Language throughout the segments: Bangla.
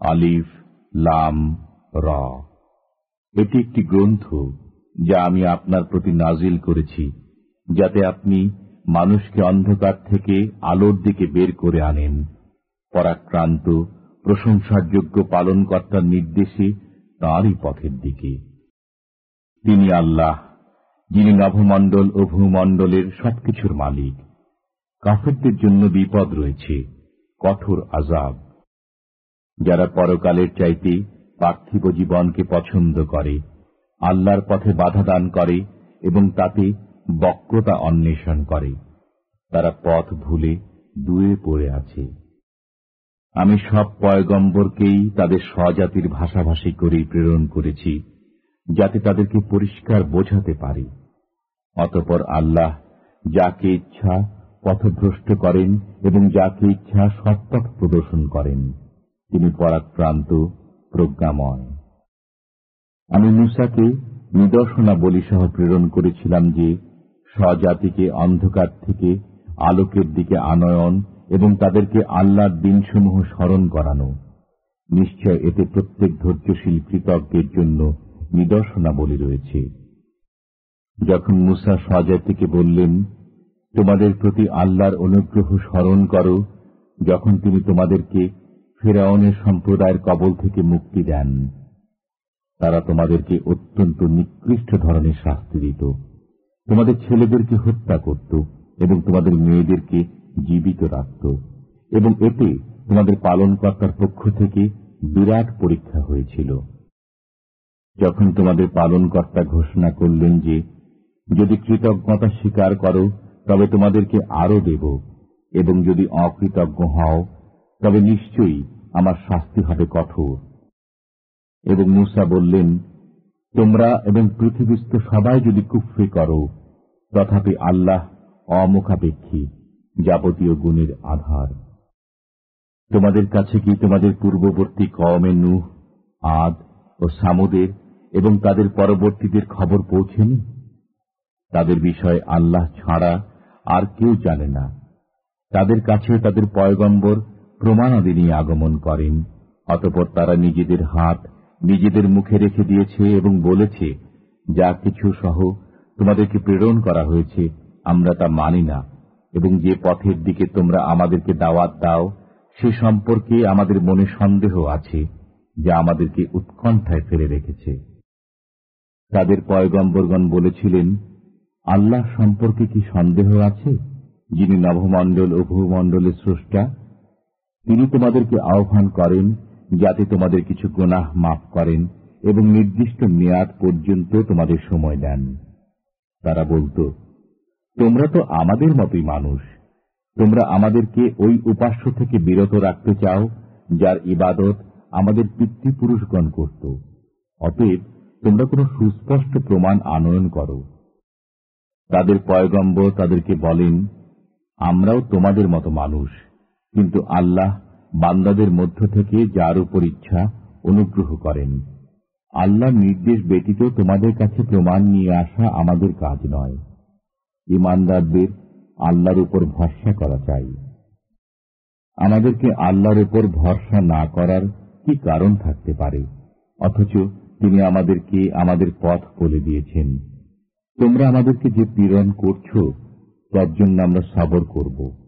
আলিফ, লাম, র। এটি একটি গ্রন্থ যা আমি আপনার প্রতি নাজিল করেছি, যাতে আপনি মানুষকে অন্ধকার থেকে আলোর দিকে বের করে আনেন। পরাক্রান্ত প্রশংসার যোগ্য পালনকর্তার নির্দেশে তাঁরই পথের দিকে। তিনি আল্লাহ, যিনি নভমণ্ডল ও ভূমণ্ডলের সবকিছুর মালিক। কাফেরদের জন্য বিপদ রয়েছে, কঠোর আজাব যারা পরকালের চাইতে পার্থিব জীবনকে পছন্দ করে, আল্লাহর পথে বাধা দান করে এবং তাতে বক্রতা অন্বেষণ করে, তারা পথ ভুলে দুয়ে পড়ে আছে। আমি সব পয়গম্বরকেই তাদের স্বজাতির ভাষাভাষী করে প্রেরণ করেছি, যাতে তাদেরকে পরিষ্কার বোঝাতে পারি। অতপর আল্লাহ যাকে ইচ্ছা পথভ্রষ্ট করেন এবং যাকে ইচ্ছা সৎপথ প্রদর্শন করেন। তিনি পরাক্রান্ত, প্রজ্ঞাময়। আমি মুসাকে নিদর্শনা বলি সহ প্রেরণ করেছিলাম যে স্বজাতিকে অন্ধকার থেকে আলোকের দিকে আনয়ন এবং তাদেরকে আল্লাহর দিনসমূহ স্মরণ করানো। নিশ্চয় এতে প্রত্যেক ধৈর্যশীল কৃতজ্ঞের জন্য নিদর্শনাবলী রয়েছে। যখন মুসা স্বজাতিকে বললেন, তোমাদের প্রতি আল্লাহর অনুগ্রহ স্মরণ করো, যখন তিনি তোমাদেরকে ফেরাউনের সম্প্রদায়ের কবল থেকে মুক্তি দেন। তারা তোমাদেরকে অত্যন্ত নিকৃষ্ট ধরনের শাস্তি দিত। তোমাদের ছেলেদেরকে হত্যা করত এবং তোমাদের মেয়েদেরকে জীবিত রাখত এবং এতে তোমাদের পালনকর্তার পক্ষ থেকে বিরাট পরীক্ষা হয়েছিল। যখন তোমাদের পালনকর্তা ঘোষণা করলেন যে, যদি কৃতজ্ঞতা স্বীকার করো, তবে তোমাদেরকে আরও দেব এবং যদি অকৃতজ্ঞ হও তবে নিশ্চয়ই আমার শাস্তি হবে কঠোর। এবং মুসা বললেন, তোমরা এবং পৃথিবীস্থ সবাই যদি কুফরি করো, তথাপি আল্লাহ অমুখাপেক্ষী যাবতীয় গুণের আধার। তোমাদের কাছে কি তোমাদের পূর্ববর্তী কমে নুহ, আদ ও সামুদের এবং তাদের পরবর্তীদের খবর পৌঁছেনি? তাদের বিষয়ে আল্লাহ ছাড়া আর কেউ জানে না। তাদের কাছে তাদের পয়গম্বর প্রমাণাদি নিয়ে আগমন করেন, অতপর তারা নিজেদের হাত নিজেদের মুখে রেখে দিয়েছে এবং বলেছে, যা কিছু সহ তোমাদেরকে প্রেরণ করা হয়েছে, আমরা তা মানি না, এবং যে পথের দিকে তোমরা আমাদেরকে দাওয়াত দাও, সে সম্পর্কে আমাদের মনে সন্দেহ আছে, যা আমাদেরকে উৎকণ্ঠায় ফেলে রেখেছে। তাদের পয়গম্বরগণ বলেছিলেন, আল্লাহ সম্পর্কে কি সন্দেহ আছে, যিনি নভমণ্ডল ও ভূমণ্ডলের স্রষ্টা তিনি তোমাদেরকে আহ্বান করেন যাতে তোমাদের কিছু গোনাহ মাফ করেন এবং নির্দিষ্ট মেয়াদ পর্যন্ত তোমাদের সময় দেন। তারা বলত, তোমরা তো আমাদের মতোই মানুষ। তোমরা আমাদেরকে ওই উপাস্য থেকে বিরত রাখতে চাও, যার ইবাদত আমাদের পিতৃপুরুষগণ করত। অতএব তোমরা কোন সুস্পষ্ট প্রমাণ আনয়ন করো। তাদের পয়গম্বর তাদেরকে বলেন, আমরাও তোমাদের মতো মানুষ। কিন্তু আল্লাহ বান্দাদের মধ্য থেকে যার উপর ইচ্ছা অনুগ্রহ করেন। আল্লাহ নির্দেশ ব্যতীত তোমাদের কাছে প্রমাণ নিয়ে আসা আমাদের কাজ নয়। ইমানদারদের আল্লাহর উপর ভরসা করা চাই। আমাদেরকে আল্লাহর উপর ভরসা না করার কি কারণ থাকতে পারে? অথচ তিনি আমাদেরকে আমাদের পথ বলে দিয়েছেন। তোমরা আমাদেরকে যে পীড়ন করছ, তার জন্য আমরা সাবর করব।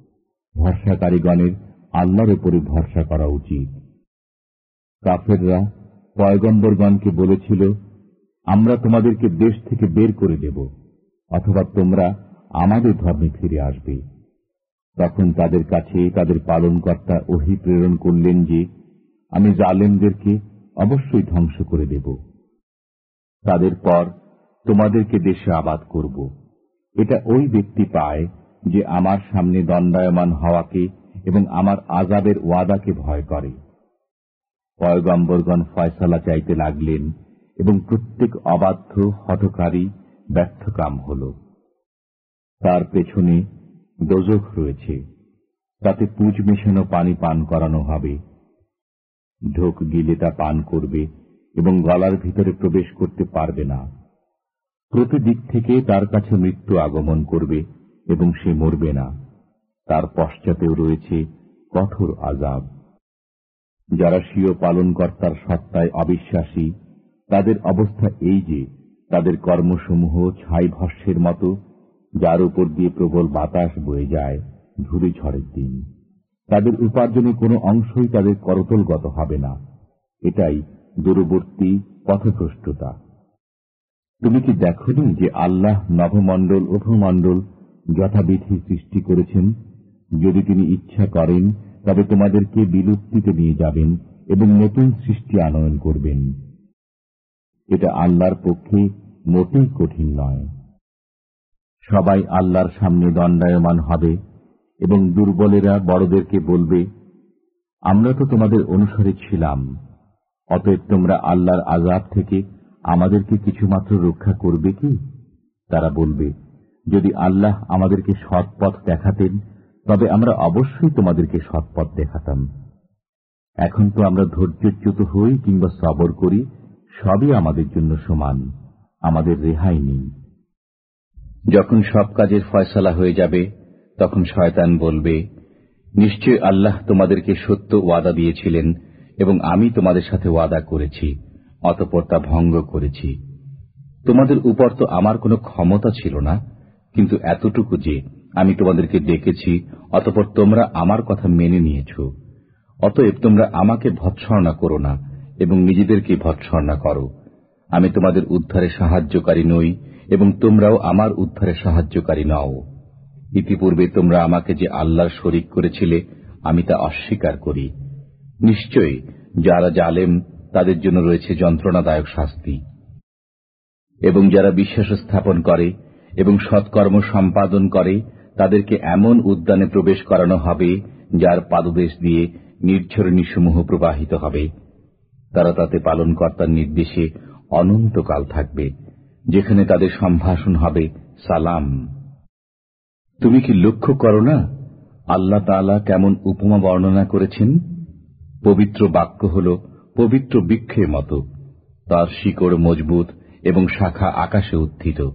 ভরসাকারীগণের আল্লাহর উপরে ভরসা করা উচিত। কাফেররা পয়গম্বরগণকে বলেছিল, আমরা তোমাদেরকে দেশ থেকে বের করে দেব, অথবা তোমরা আমাদের ধর্মে ফিরে আসবে। তখন তাদের কাছে তাদের পালনকর্তা ওহি প্রেরণ করলেন যে, আমি জালেমদেরকে অবশ্যই ধ্বংস করে দেব। তাদের পর তোমাদেরকে দেশে আবাদ করব। এটা ওই ব্যক্তি পায় যে আমার সামনে দণ্ডায়মান হওয়াকে এবং আমার আজাবের ওয়াদাকে ভয় করে? পয়গম্বরগণ ফয়সালা চাইতে লাগলেন এবং প্রত্যেক অবাধ্য হঠকারী ব্যর্থকাম হল। তার পেছনে দোজখ রয়েছে। তাতে পুজ মেশানো পানি পান করানো হবে। ঢোক গিলে তা পান করবে এবং গলার ভিতরে প্রবেশ করতে পারবে না। প্রতিদিক থেকে তার কাছে মৃত্যু আগমন করবে। এবং সে মরবে না। তার পশ্চাতেও রয়েছে কঠোর আজাব যারা স্বীয় পালনকর্তার সত্তায় অবিশ্বাসী, তাদের অবস্থা এই যে, তাদের কর্মসমূহ ছাই ভস্যের মতো, যার উপর দিয়ে প্রবল বাতাস বয়ে যায় ধুলি ঝড়ের দিন। তাদের উপার্জনের কোনো অংশই তাদের করতলগত হবে না। এটাই দূরবর্তী পথভ্রষ্টতা। তুমি কি দেখনি যে আল্লাহ নভমণ্ডল উপমণ্ডল যথাবিধি সৃষ্টি করেছেন। যদি তিনি ইচ্ছা করেন, তবে তোমাদেরকে বিলুপ্তিতে নিয়ে যাবেন এবং নতুন সৃষ্টি আনয়ন করবেন। এটা আল্লাহর পক্ষে মোটেই কঠিন নয়। সবাই আল্লাহর সামনে দণ্ডায়মান হবে এবং দুর্বলেরা বড়দেরকে বলবে, আমরা তো তোমাদের অনুসারে ছিলাম, অতএব তোমরা আল্লাহর আজাব থেকে আমাদেরকে কিছুমাত্র রক্ষা করবে কি? তারা বলবে যদি আল্লাহ আমাদেরকে সৎ পথ দেখাতেন, তবে আমরা অবশ্যই তোমাদেরকে সৎ পথ দেখাতাম। এখন তো আমরা ধৈর্যচ্যুত হই কিংবা সবর করি, সবই আমাদের জন্য সমান, আমাদের রেহাই নেই। যখন সব কাজের ফয়সলা হয়ে যাবে, তখন শয়তান বলবে, নিশ্চয় আল্লাহ তোমাদেরকে সত্য ওয়াদা দিয়েছিলেন এবং আমি তোমাদের সাথে ওয়াদা করেছি, অতপর তা ভঙ্গ করেছি। তোমাদের উপর তো আমার কোনো ক্ষমতা ছিল না কিন্তু এতটুকু যে আমি তোমাদেরকে ডেকেছি, অতপর তোমরা আমার কথা মেনে নিয়েছ। অতএব তোমরা আমাকে ভৎসর্ণা করো না এবং নিজেদেরকে ভৎসর্ণা করো। আমি তোমাদের উদ্ধারে সাহায্যকারী নই এবং তোমরাও আমার উদ্ধারে সাহায্যকারী নও। ইতিপূর্বে তোমরা আমাকে যে আল্লাহর শরিক করেছিলে, আমি তা অস্বীকার করি। নিশ্চয়ই যারা জালেম, তাদের জন্য রয়েছে যন্ত্রণাদায়ক শাস্তি। এবং যারা বিশ্বাস স্থাপন করে এবং সৎকর্ম সম্পাদন করে, তাদেরকে এমন উদ্যানে প্রবেশ করানো হবে, যার পাদদেশ দিয়ে নির্ঝরণীসমূহ প্রবাহিত হবে। তারা তাতে পালনকর্তার নির্দেশে অনন্তকাল থাকবে, যেখানে তাদের সম্ভাষণ হবে সালাম। তুমি কি লক্ষ্য করো না, আল্লাহ তালা কেমন উপমা বর্ণনা করেছেন? পবিত্র বাক্য হল পবিত্র বৃক্ষের মতো। তার শিকড় মজবুত এবং শাখা আকাশে উত্থিত।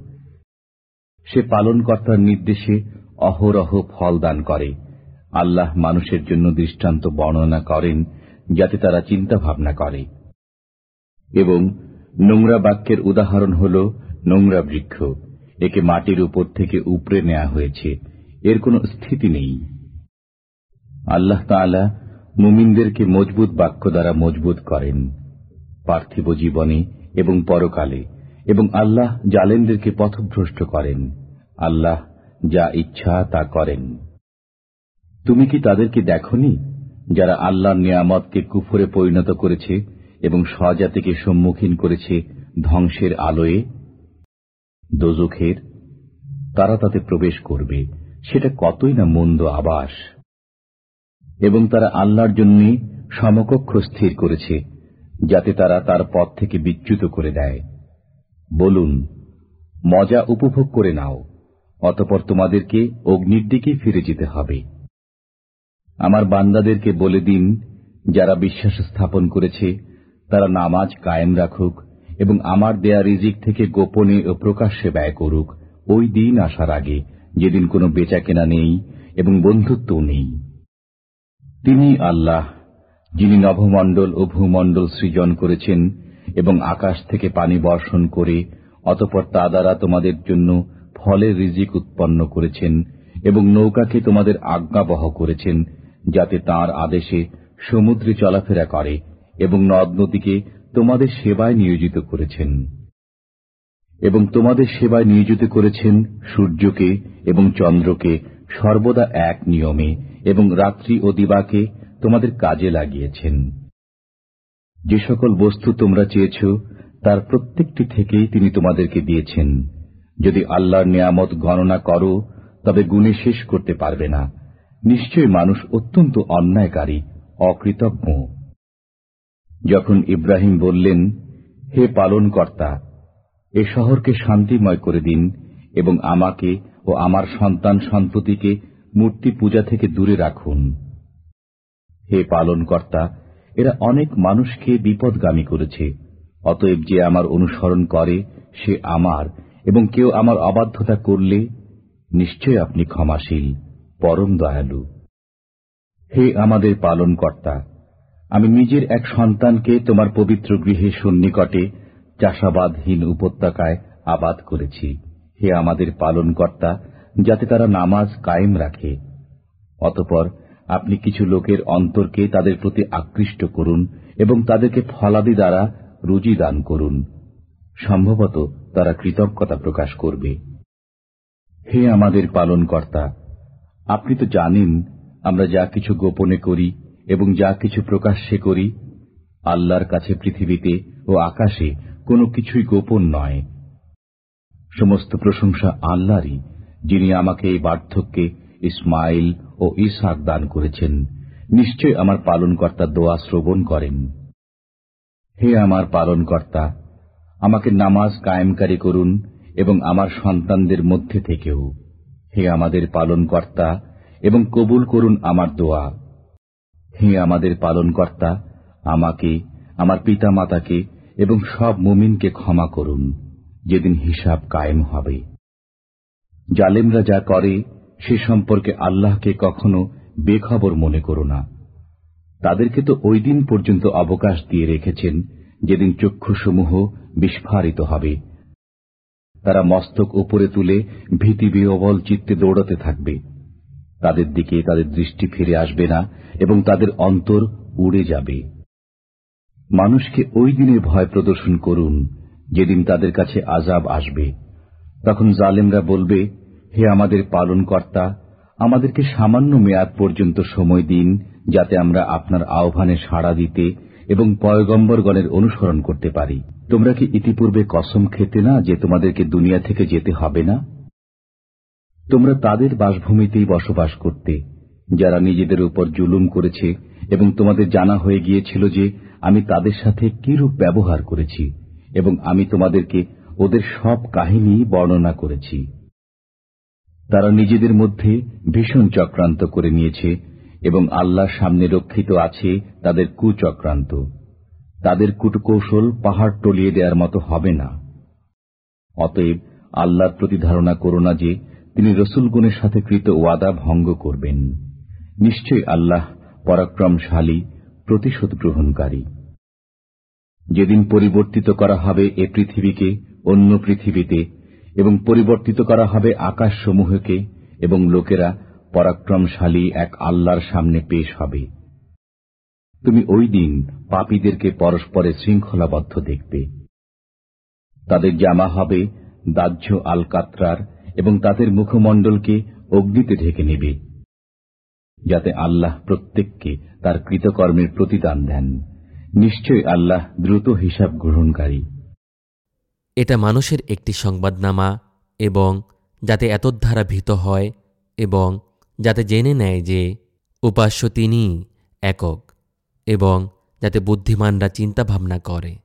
সে পালনকর্তার নির্দেশে অহরহ ফল দান করে। আল্লাহ মানুষের জন্য দৃষ্টান্ত বর্ণনা করেন, যাতে তারা চিন্তা ভাবনা করে। এবং নোংরা বাক্যের উদাহরণ হল নোংরা বৃক্ষ। একে মাটির উপর থেকে উপড়ে নেওয়া হয়েছে। এর কোনো স্থিতি নেই। আল্লাহ তাআলা মুমিনদেরকে মজবুত বাক্য দ্বারা মজবুত করেন। পার্থিব জীবনে এবং পরকালে। এবং আল্লাহ জালেনদেরকে পথভ্রষ্ট করেন। আল্লাহ যা ইচ্ছা তা করেন। তুমি কি তাদেরকে দেখনি, যারা আল্লাহর নিয়ামতকে কুফরে পরিণত করেছে এবং স্বজাতিকে সম্মুখীন করেছে ধ্বংসের আলোয়ে? দোজখের, তারা তাতে প্রবেশ করবে, সেটা কতই না মন্দ আবাস। এবং তারা আল্লাহর জন্য সমকক্ষ স্থির করেছে, যাতে তারা তার পথ থেকে বিচ্যুত করে দেয়। বলুন, মজা উপভোগ করে নাও, অতপর তোমাদেরকে অগ্নির দিকে ফিরে যেতে হবে। আমার বান্দাদেরকে বলে দিন, যারা বিশ্বাস স্থাপন করেছে, তারা নামাজ কায়েম রাখুক এবং আমার দেয়া রিজিক থেকে গোপনে ও প্রকাশ্যে ব্যয় করুক। ওই দিন আসার আগে যেদিন কোনো বেচা কেনা নেই এবং বন্ধুত্বও নেই। তিনি আল্লাহ, যিনি নভমণ্ডল ও ভূমণ্ডল সৃজন করেছেন এবং আকাশ থেকে পানি বর্ষণ করে, অতপর তা দ্বারা তোমাদের জন্য ফলের রিজিক উৎপন্ন করেছেন এবং নৌকাকে তোমাদের আজ্ঞাবহ করেছেন, যাতে তার আদেশে সমুদ্রে চলাফেরা করে এবং নদ নদীকে তোমাদের সেবায় নিয়োজিত করেছেন। এবং তোমাদের সেবায় নিয়োজিত করেছেন সূর্যকে এবং চন্দ্রকে সর্বদা এক নিয়মে এবং রাত্রি ও দিবাকে তোমাদের কাজে লাগিয়েছেন। যে সকল বস্তু তোমরা চেয়েছ, তার প্রত্যেকটি থেকেই তিনি তোমাদেরকে দিয়েছেন। যদি আল্লাহর নিয়ামত গণনা করো, তবে গুণে শেষ করতে পারবে না। নিশ্চয় মানুষ অত্যন্ত অন্যায়কারী, অকৃতজ্ঞ। যখন ইব্রাহিম বললেন, হে পালন কর্তা এ শহরকে শান্তিময় করে দিন এবং আমাকে ও আমার সন্তান সন্ততিকে মূর্তি পূজা থেকে দূরে রাখুন। হে পালন কর্তা এরা অনেক মানুষকে বিপদগামী করেছে। অতএব যে আমার অনুসরণ করে, সে আমার, এবং কেউ আমার অবাধ্যতা করলে নিশ্চয় আপনি ক্ষমাশীল, পরম দয়ালু। হে আমাদের পালন কর্তা আমি নিজের এক সন্তানকে তোমার পবিত্র গৃহে সন্নিকটে চাষাবাদহীন উপত্যকায় আবাদ করেছি। হে আমাদের পালনকর্তা, যাতে তারা নামাজ কায়েম রাখে। অতপর আপনি কিছু লোকের অন্তরকে তাদের প্রতি আকৃষ্ট করুন এবং তাদেরকে ফলাদি দ্বারা রুজি দান করুন। সম্ভবত তারা কৃতজ্ঞতা প্রকাশ করবে। হে আমাদের পালন কর্তা আপনি তো জানেন আমরা যা কিছু গোপনে করি এবং যা কিছু প্রকাশ্যে করি, আল্লাহর কাছে পৃথিবীতে ও আকাশে কোনো কিছুই গোপন নয়। সমস্ত প্রশংসা আল্লাহরই, যিনি আমাকে এই বার্ধক্যে ইসমাইল ও ইসাক দান করেছেন। নিশ্চয় আমার পালনকর্তা দোয়া শ্রবণ করেন। হে আমার পালনকর্তা, আমাকে নামাজ কায়েমকারী করুন এবং আমার সন্তানদের মধ্যে থেকেও। হে আমাদের পালনকর্তা এবং কবুল করুন আমার দোয়া। হে আমাদের পালনকর্তা, আমাকে, আমার পিতা মাতাকে এবং সব মুমিনকে ক্ষমা করুন। যেদিন হিসাব কায়েম হবে। জালেমরা যা করে সে সম্পর্কে আল্লাহকে কখনো বেখবর মনে করো না। তাদেরকে তো ওই দিন পর্যন্ত অবকাশ দিয়ে রেখেছেন, যেদিন চক্ষুসমূহ বিস্ফারিত হবে। তারা মস্তক উপরে তুলে ভীতি বিহবল চিত্তে দৌড়াতে থাকবে। তাদের দিকে তাদের দৃষ্টি ফিরে আসবে না এবং তাদের অন্তর উড়ে যাবে। মানুষকে ওই দিনের ভয় প্রদর্শন করুন, যেদিন তাদের কাছে আজাব আসবে। তখন জালেমরা বলবে হে আমাদের পালন কর্তা আমাদেরকে সামান্য মেয়াদ পর্যন্ত সময় দিন, যাতে আমরা আপনার আহ্বানে সাড়া দিতে এবং পয়গম্বরগণের অনুসরণ করতে পারি। তোমরা কি ইতিপূর্বে কসম খেতে না যে তোমাদেরকে দুনিয়া থেকে যেতে হবে না? তোমরা তাদের বাসভূমিতেই বসবাস করতে, যারা নিজেদের উপর জুলুম করেছে এবং তোমাদের জানা হয়ে গিয়েছিল যে আমি তাদের সাথে কিরূপ ব্যবহার করেছি এবং আমি তোমাদেরকে ওদের সব কাহিনী বর্ণনা করেছি। তারা নিজেদের মধ্যে ভীষণ চক্রান্ত করে নিয়েছে এবং আল্লাহ সামনে রক্ষিত আছে তাদের কুচক্রান্ত। তাদের কুটকৌশল পাহাড় টলিয়ে দেওয়ার মতো হবে না। অতএব আল্লাহর প্রতি ধারণা করো না যে তিনি রসুলগুনের সাথে কৃত ওয়াদা ভঙ্গ করবেন। নিশ্চয় আল্লাহ পরাক্রমশালী প্রতিশোধ গ্রহণকারী যেদিন পরিবর্তিত করা হবে এ পৃথিবীকে, অন্য পৃথিবীতে এবং পরিবর্তিত করা হবে আকাশসমূহকে এবং লোকেরা পরাক্রমশালী এক আল্লাহর সামনে পেশ হবে। তুমি ওই দিন পাপীদেরকে পরস্পরে শৃঙ্খলাবদ্ধ দেখবে। তাদের জামা হবে দাহ্য আল কাত্রার এবং তাদের মুখমণ্ডলকে অগ্নিতে ঢেকে নেবে, যাতে আল্লাহ প্রত্যেককে তার কৃতকর্মের প্রতিদান দেন। নিশ্চয় আল্লাহ দ্রুত হিসাব গ্রহণকারী। এটা মানুষের একটি সংবাদনামা এবং যাতে এতদ্বারা ভীত হয় এবং যাতে জেনে নেয় যে উপাস্য তিনিই একক এবং যাতে বুদ্ধিমানরা চিন্তাভাবনা করে।